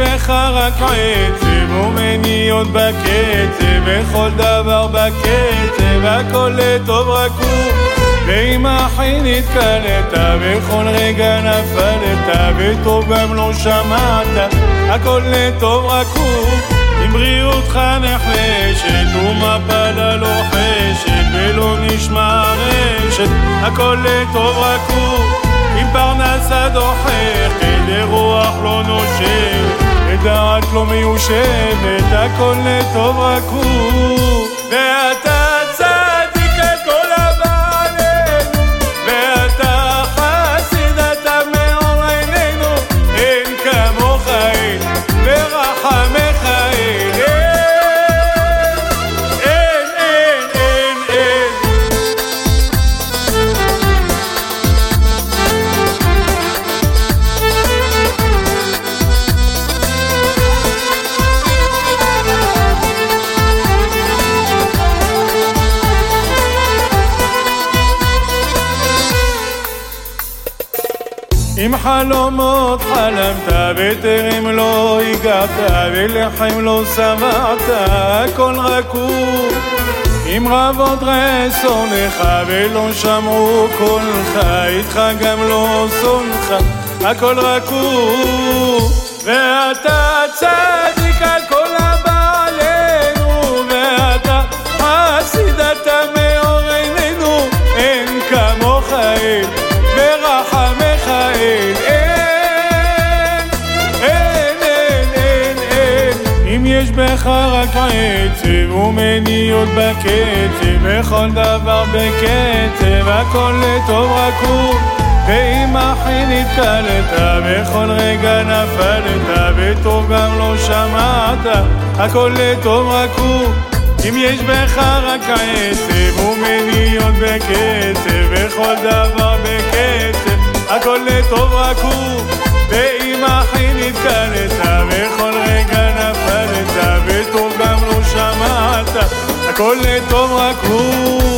בך רק עצב ומניות בקצב וכל דבר בקצב הכל לטוב רק הוא ואם אחי נתקלת בכל רגע נפלת וטוב גם לא שמעת הכל לטוב רק הוא אם בריאותך נחלשת ומפלה לוחשת ולא נשמע רשת הכל לטוב רק הוא לא מיושבת הכל לטוב רק הוא ואתה עם חלומות חלמת בטרם לא הגעת ולחם לא שבעת הכל רקוב עם רבות רצונך ולא שמעו קולך איתך גם לא שונך הכל רקוב ואתה צדיק יש בך רק עצב ומניות בקצב וכל דבר בקצב הכל לטוב רק הוא. ואם אחי נתקלת בכל רגע נפלת וטוב גם לא שמעת הכל לטוב רק הוא. אם יש בך רק עצב ומניות בקצב וכל דבר בקצב הכל לטוב רק הוא הכל לטוב רק הוא